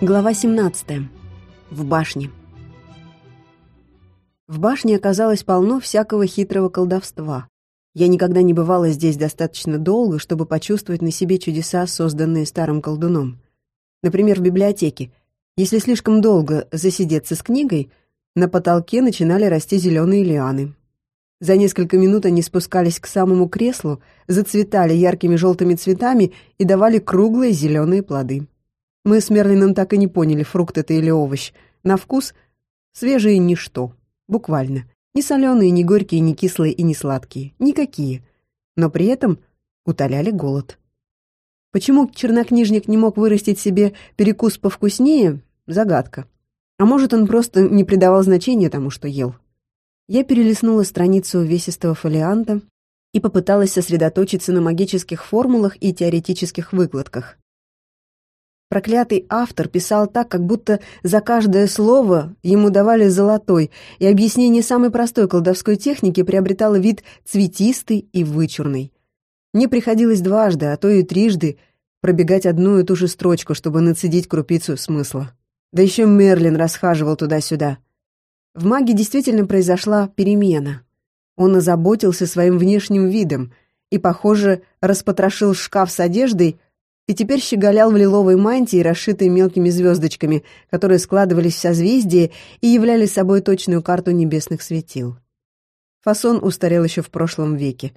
Глава 17. В башне. В башне оказалось полно всякого хитрого колдовства. Я никогда не бывала здесь достаточно долго, чтобы почувствовать на себе чудеса, созданные старым колдуном. Например, в библиотеке. Если слишком долго засидеться с книгой, на потолке начинали расти зеленые лианы. За несколько минут они спускались к самому креслу, зацветали яркими желтыми цветами и давали круглые зеленые плоды. Мы с Мерлином так и не поняли, фрукт это или овощ. На вкус свежие ничто, буквально. Не соленые, не горькие, не кислые и не сладкие. Никакие. Но при этом утоляли голод. Почему чернокнижник не мог вырастить себе перекус повкуснее — загадка. А может, он просто не придавал значения тому, что ел. Я перелистнула страницу увесистого фолианта и попыталась сосредоточиться на магических формулах и теоретических выкладках. Проклятый автор писал так, как будто за каждое слово ему давали золотой, и объяснение самой простой колдовской техники приобретало вид цветистый и вычурный. Мне приходилось дважды, а то и трижды, пробегать одну и ту же строчку, чтобы нацедить крупицу смысла. Да еще Мерлин расхаживал туда-сюда. В маге действительно произошла перемена. Он озаботился своим внешним видом и, похоже, распотрошил шкаф с одеждой, и теперь щеголял в лиловой мантии, расшитой мелкими звездочками, которые складывались в созвездие и являли собой точную карту небесных светил. Фасон устарел еще в прошлом веке,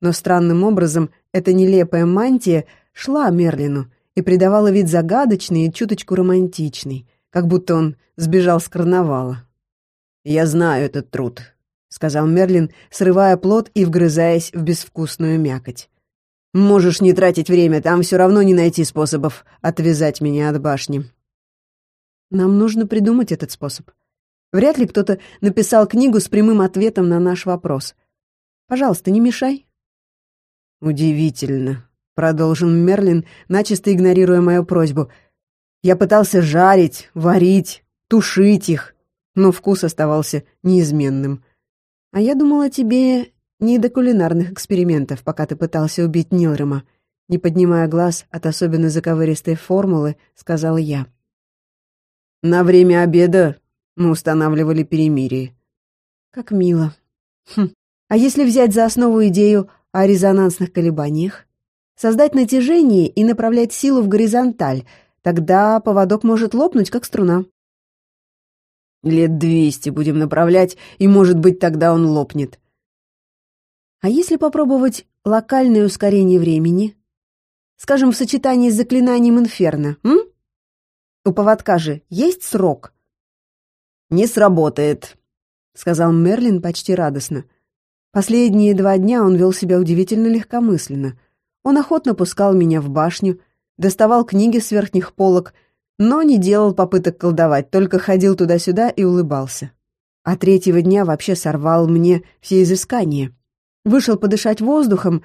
но странным образом эта нелепая мантия шла Мерлину и придавала вид загадочный и чуточку романтичный, как будто он сбежал с карнавала. «Я знаю этот труд», — сказал Мерлин, срывая плод и вгрызаясь в безвкусную мякоть. Можешь не тратить время, там все равно не найти способов отвязать меня от башни. Нам нужно придумать этот способ. Вряд ли кто-то написал книгу с прямым ответом на наш вопрос. Пожалуйста, не мешай. Удивительно, продолжил Мерлин, начисто игнорируя мою просьбу. Я пытался жарить, варить, тушить их, но вкус оставался неизменным. А я думала, тебе не до кулинарных экспериментов, пока ты пытался убить Нилрема. Не поднимая глаз от особенно заковыристой формулы, сказал я. На время обеда мы устанавливали перемирие. Как мило. Хм. А если взять за основу идею о резонансных колебаниях? Создать натяжение и направлять силу в горизонталь, тогда поводок может лопнуть, как струна. Лет двести будем направлять, и, может быть, тогда он лопнет. А если попробовать локальное ускорение времени? Скажем, в сочетании с заклинанием Инферно, м? У поводка же есть срок? «Не сработает», — сказал Мерлин почти радостно. Последние два дня он вел себя удивительно легкомысленно. Он охотно пускал меня в башню, доставал книги с верхних полок, но не делал попыток колдовать, только ходил туда-сюда и улыбался. А третьего дня вообще сорвал мне все изыскания вышел подышать воздухом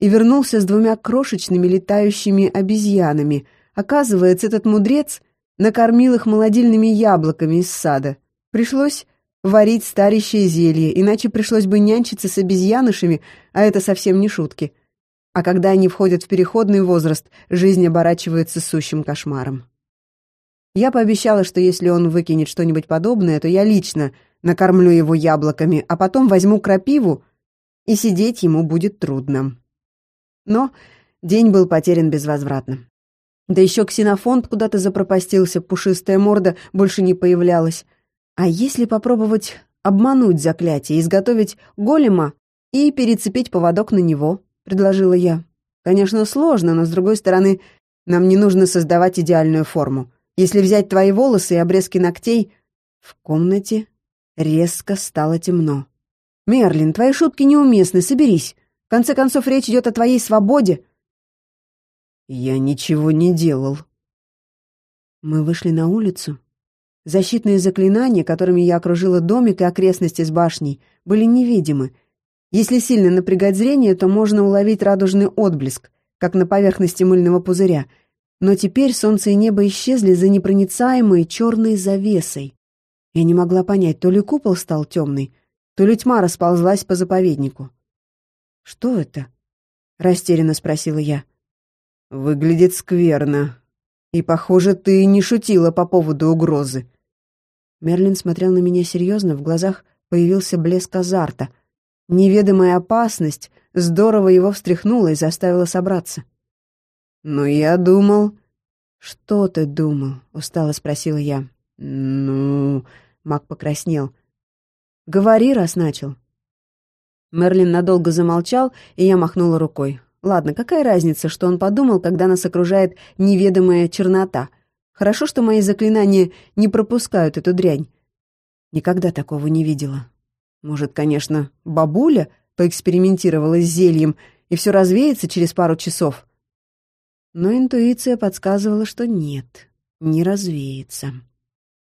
и вернулся с двумя крошечными летающими обезьянами. Оказывается, этот мудрец накормил их молодильными яблоками из сада. Пришлось варить старящее зелье, иначе пришлось бы нянчиться с обезьянышами, а это совсем не шутки. А когда они входят в переходный возраст, жизнь оборачивается сущим кошмаром. Я пообещала, что если он выкинет что-нибудь подобное, то я лично накормлю его яблоками, а потом возьму крапиву и сидеть ему будет трудно. Но день был потерян безвозвратно. Да еще ксенофонт куда-то запропастился, пушистая морда больше не появлялась. А если попробовать обмануть заклятие, изготовить голема и перецепить поводок на него, предложила я. Конечно, сложно, но, с другой стороны, нам не нужно создавать идеальную форму. Если взять твои волосы и обрезки ногтей... В комнате резко стало темно. «Мерлин, твои шутки неуместны, соберись. В конце концов, речь идет о твоей свободе». «Я ничего не делал». Мы вышли на улицу. Защитные заклинания, которыми я окружила домик и окрестности с башней, были невидимы. Если сильно напрягать зрение, то можно уловить радужный отблеск, как на поверхности мыльного пузыря. Но теперь солнце и небо исчезли за непроницаемой черной завесой. Я не могла понять, то ли купол стал темный, то тьма расползлась по заповеднику. «Что это?» — растерянно спросила я. «Выглядит скверно», И, похоже, ты не шутила по поводу угрозы». Мерлин смотрел на меня серьезно, в глазах появился блеск азарта. Неведомая опасность здорово его встряхнула и заставила собраться. «Но я думал...» «Что ты думал?» — устало спросила я. «Ну...» — Мак покраснел. «Говори, раз начал». Мерлин надолго замолчал, и я махнула рукой. Ладно, какая разница, что он подумал, когда нас окружает неведомая чернота? Хорошо, что мои заклинания не пропускают эту дрянь. Никогда такого не видела. Может, конечно, бабуля поэкспериментировала с зельем, и все развеется через пару часов. Но интуиция подсказывала, что нет, не развеется.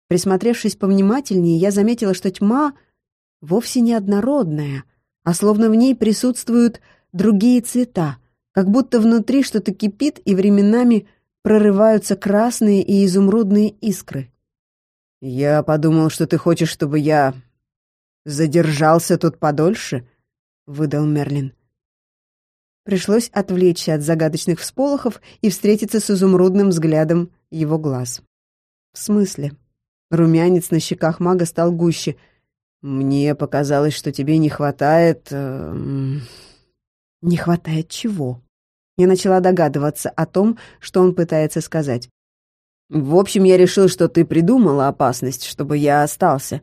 Присмотревшись повнимательнее, я заметила, что тьма вовсе не однородная, а словно в ней присутствуют другие цвета, как будто внутри что-то кипит и временами прорываются красные и изумрудные искры. «Я подумал, что ты хочешь, чтобы я задержался тут подольше?» — выдал Мерлин. Пришлось отвлечься от загадочных всполохов и встретиться с изумрудным взглядом его глаз. «В смысле?» Румянец на щеках мага стал гуще. «Мне показалось, что тебе не хватает...» э... «Не хватает чего?» Я начала догадываться о том, что он пытается сказать. «В общем, я решил, что ты придумала опасность, чтобы я остался.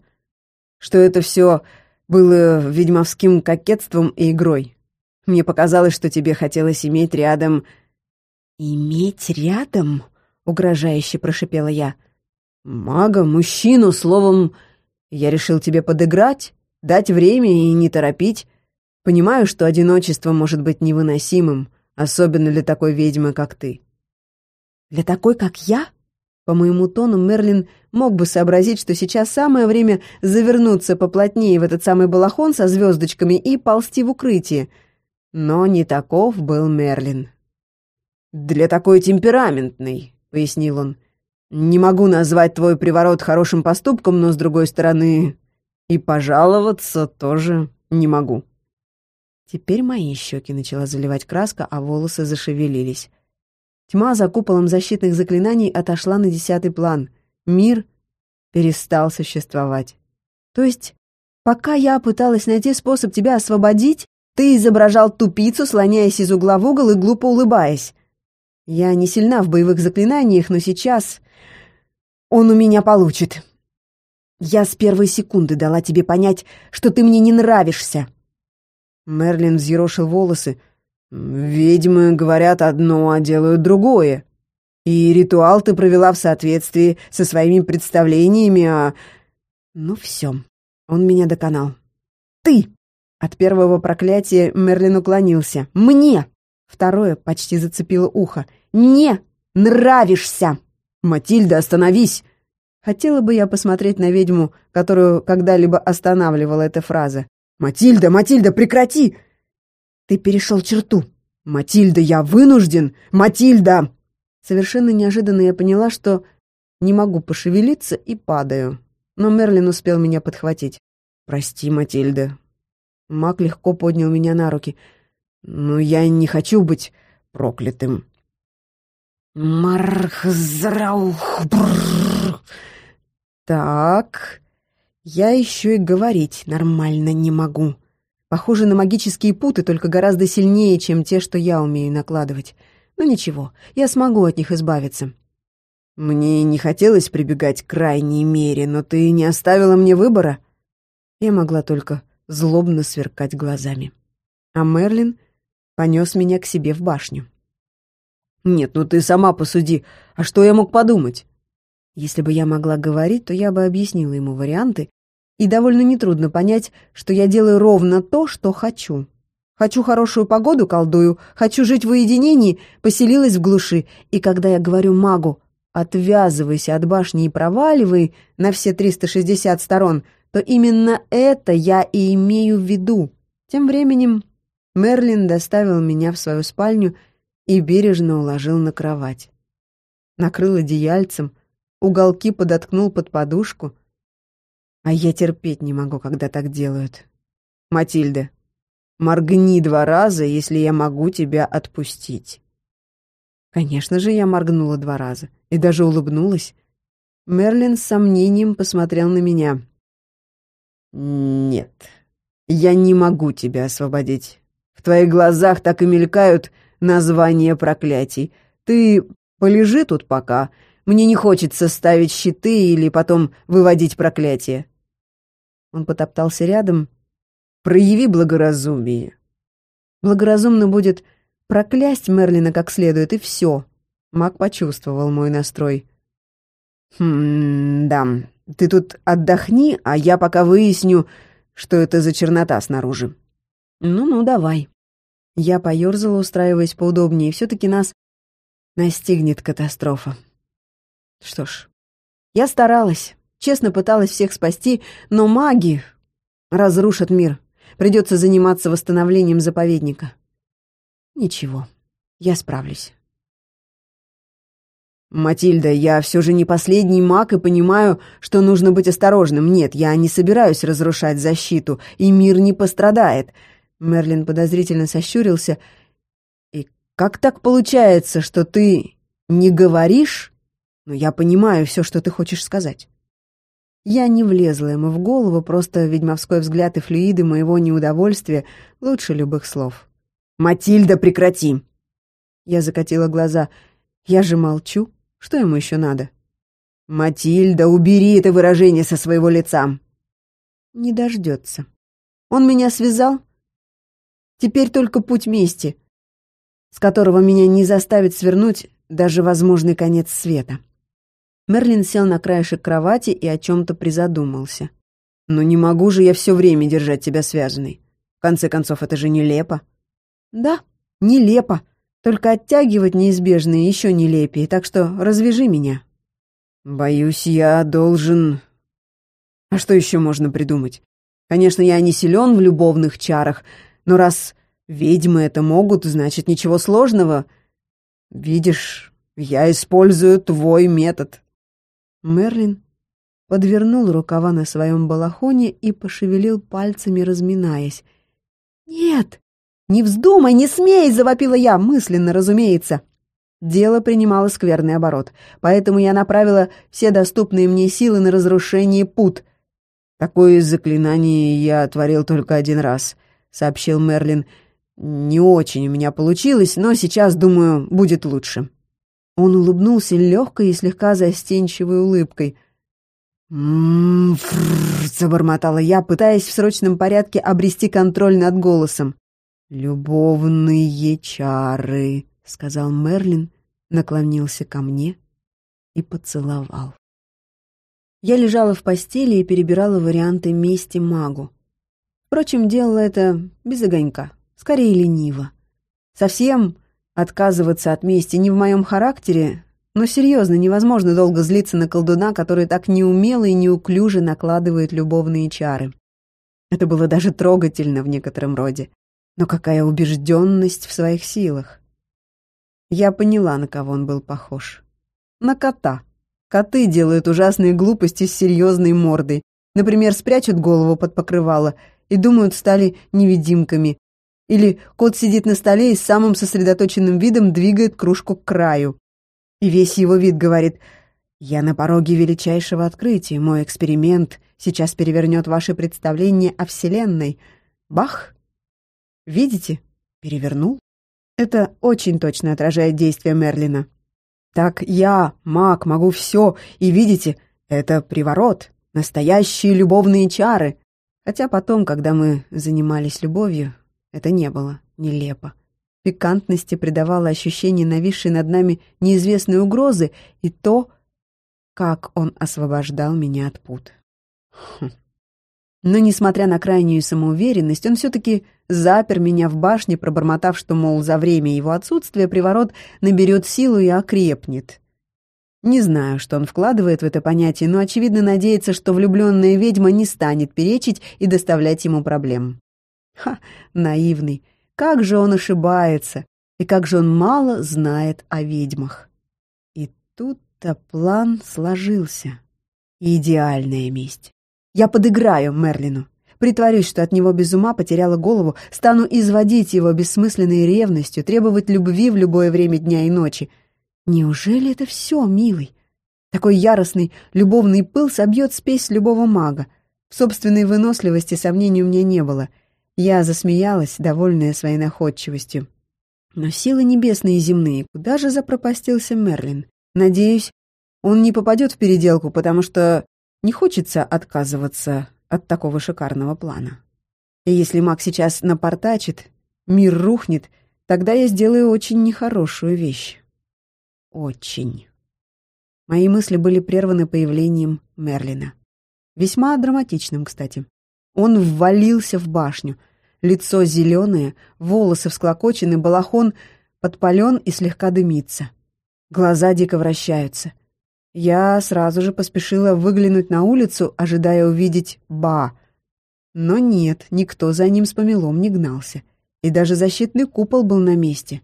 Что это все было ведьмовским кокетством и игрой. Мне показалось, что тебе хотелось иметь рядом...» «Иметь рядом?» — угрожающе прошипела я. «Мага, мужчину, словом, я решил тебе подыграть, дать время и не торопить. Понимаю, что одиночество может быть невыносимым, особенно для такой ведьмы, как ты». «Для такой, как я?» По моему тону Мерлин мог бы сообразить, что сейчас самое время завернуться поплотнее в этот самый балахон со звездочками и ползти в укрытие — но не таков был Мерлин. «Для такой темпераментной», — пояснил он. «Не могу назвать твой приворот хорошим поступком, но, с другой стороны, и пожаловаться тоже не могу». Теперь мои щеки начала заливать краска, а волосы зашевелились. Тьма за куполом защитных заклинаний отошла на десятый план. Мир перестал существовать. То есть, пока я пыталась найти способ тебя освободить, ты изображал тупицу, слоняясь из угла в угол и глупо улыбаясь. Я не сильна в боевых заклинаниях, но сейчас он у меня получит. Я с первой секунды дала тебе понять, что ты мне не нравишься. Мерлин взъерошил волосы. «Ведьмы говорят одно, а делают другое. И ритуал ты провела в соответствии со своими представлениями, а...» «Ну все, он меня доконал. Ты от первого проклятия Мерлин уклонился. «Мне!» Второе почти зацепило ухо. «Не нравишься!» «Матильда, остановись!» Хотела бы я посмотреть на ведьму, которую когда-либо останавливала эта фраза. «Матильда, Матильда, прекрати!» «Ты перешел черту!» «Матильда, я вынужден! Матильда!» Совершенно неожиданно я поняла, что не могу пошевелиться и падаю. Но Мерлин успел меня подхватить. «Прости, Матильда, Мак легко поднял меня на руки. «Но я не хочу быть проклятым». «Мархзраух!» «Так, я еще и говорить нормально не могу. Похоже на магические путы, только гораздо сильнее, чем те, что я умею накладывать. Но ничего, я смогу от них избавиться». «Мне не хотелось прибегать к крайней мере, но ты не оставила мне выбора». Я могла только злобно сверкать глазами. А Мерлин понес меня к себе в башню. «Нет, ну ты сама посуди, а что я мог подумать?» Если бы я могла говорить, то я бы объяснила ему варианты, и довольно нетрудно понять, что я делаю ровно то, что хочу. Хочу хорошую погоду, колдую, хочу жить в уединении, поселилась в глуши, и когда я говорю магу «отвязывайся от башни и проваливай» на все 360 сторон, то именно это я и имею в виду. Тем временем Мерлин доставил меня в свою спальню и бережно уложил на кровать. Накрыл одеяльцем, уголки подоткнул под подушку. А я терпеть не могу, когда так делают. «Матильда, моргни два раза, если я могу тебя отпустить». Конечно же, я моргнула два раза и даже улыбнулась. Мерлин с сомнением посмотрел на меня. «Нет, я не могу тебя освободить. В твоих глазах так и мелькают названия проклятий. Ты полежи тут пока. Мне не хочется ставить щиты или потом выводить проклятие». Он потоптался рядом. «Прояви благоразумие». Благоразумно будет проклясть Мерлина как следует, и все. Маг почувствовал мой настрой. «Хм, да, ты тут отдохни, а я пока выясню, что это за чернота снаружи». «Ну-ну, давай». Я поёрзала, устраиваясь поудобнее, и все-таки нас настигнет катастрофа. Что ж, я старалась, честно пыталась всех спасти, но маги разрушат мир. Придется заниматься восстановлением заповедника. Ничего, я справлюсь. «Матильда, я все же не последний маг и понимаю, что нужно быть осторожным. Нет, я не собираюсь разрушать защиту, и мир не пострадает». Мерлин подозрительно сощурился. «И как так получается, что ты не говоришь, но я понимаю все, что ты хочешь сказать?» Я не влезла ему в голову, просто ведьмовской взгляд и флюиды моего неудовольствия лучше любых слов. «Матильда, прекрати!» Я закатила глаза. «Я же молчу. Что ему еще надо?» «Матильда, убери это выражение со своего лица!» «Не дождется. Он меня связал? Теперь только путь мести, с которого меня не заставит свернуть даже возможный конец света». Мерлин сел на краешек кровати и о чем-то призадумался. «Но не могу же я все время держать тебя связанной. В конце концов, это же нелепо». «Да, нелепо», только оттягивать неизбежно еще нелепее, так что развяжи меня». «Боюсь, я должен...» «А что еще можно придумать? Конечно, я не силен в любовных чарах, но раз ведьмы это могут, значит, ничего сложного. Видишь, я использую твой метод». Мерлин подвернул рукава на своем балахоне и пошевелил пальцами, разминаясь. «Нет!» «Не вздумай, не смей!» — завопила я, мысленно, разумеется. Дело принимало скверный оборот, поэтому я направила все доступные мне силы на разрушение пут. «Такое заклинание я творил только один раз», — сообщил Мерлин. «Не очень у меня получилось, но сейчас, думаю, будет лучше». Он улыбнулся легкой и слегка застенчивой улыбкой. «М-м-м», забормотала я, пытаясь в срочном порядке обрести контроль над голосом. «Любовные чары», — сказал Мерлин, наклонился ко мне и поцеловал. Я лежала в постели и перебирала варианты мести магу. Впрочем, делала это без огонька, скорее лениво. Совсем отказываться от мести не в моем характере, но серьезно, невозможно долго злиться на колдуна, который так неумело и неуклюже накладывает любовные чары. Это было даже трогательно в некотором роде. Но какая убежденность в своих силах! Я поняла, на кого он был похож. На кота. Коты делают ужасные глупости с серьезной мордой. Например, спрячут голову под покрывало и думают, стали невидимками. Или кот сидит на столе и с самым сосредоточенным видом двигает кружку к краю. И весь его вид говорит «Я на пороге величайшего открытия, мой эксперимент сейчас перевернет ваши представления о Вселенной». Бах! Видите? Перевернул. Это очень точно отражает действие Мерлина. Так я, маг, могу все, и видите, это приворот, настоящие любовные чары. Хотя потом, когда мы занимались любовью, это не было нелепо. Пикантности придавало ощущение нависшей над нами неизвестной угрозы и то, как он освобождал меня от пут. Хм. Но, несмотря на крайнюю самоуверенность, он все-таки запер меня в башне, пробормотав, что, мол, за время его отсутствия приворот наберет силу и окрепнет. Не знаю, что он вкладывает в это понятие, но, очевидно, надеется, что влюбленная ведьма не станет перечить и доставлять ему проблем. Ха, наивный. Как же он ошибается, и как же он мало знает о ведьмах. И тут-то план сложился. Идеальная месть. Я подыграю Мерлину. Притворюсь, что от него без ума потеряла голову, стану изводить его бессмысленной ревностью, требовать любви в любое время дня и ночи. Неужели это все, милый? Такой яростный, любовный пыл собьет спесь любого мага. В собственной выносливости сомнений у меня не было. Я засмеялась, довольная своей находчивостью. Но силы небесные и земные, куда же запропастился Мерлин? Надеюсь, он не попадет в переделку, потому что не хочется отказываться от такого шикарного плана. И если маг сейчас напортачит, мир рухнет, тогда я сделаю очень нехорошую вещь. Очень. Мои мысли были прерваны появлением Мерлина. Весьма драматичным, кстати. Он ввалился в башню. Лицо зеленое, волосы всклокочены, балахон подпален и слегка дымится. Глаза дико вращаются — я сразу же поспешила выглянуть на улицу, ожидая увидеть Ба. Но нет, никто за ним с помелом не гнался. И даже защитный купол был на месте.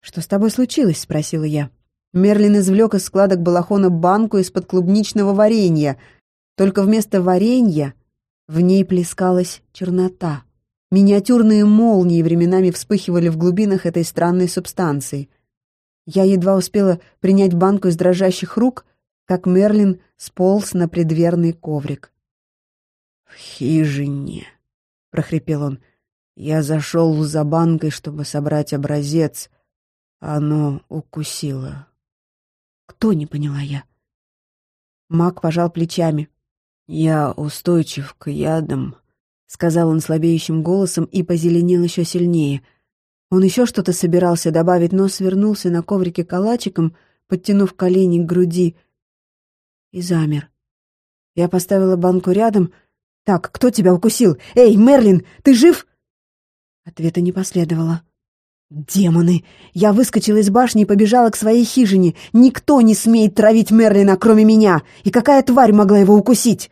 «Что с тобой случилось?» — спросила я. Мерлин извлек из складок балахона банку из-под клубничного варенья. Только вместо варенья в ней плескалась чернота. Миниатюрные молнии временами вспыхивали в глубинах этой странной субстанции. Я едва успела принять банку из дрожащих рук, как Мерлин сполз на предверный коврик. «В хижине», — прохрипел он, — «я зашел за банкой, чтобы собрать образец. Оно укусило». «Кто?» — не поняла я. Мак пожал плечами. «Я устойчив к ядам», — сказал он слабеющим голосом и позеленел еще сильнее — он еще что-то собирался добавить, но свернулся на коврике калачиком, подтянув колени к груди, и замер. Я поставила банку рядом. «Так, кто тебя укусил? Эй, Мерлин, ты жив?» Ответа не последовало. «Демоны! Я выскочила из башни и побежала к своей хижине. Никто не смеет травить Мерлина, кроме меня. И какая тварь могла его укусить?»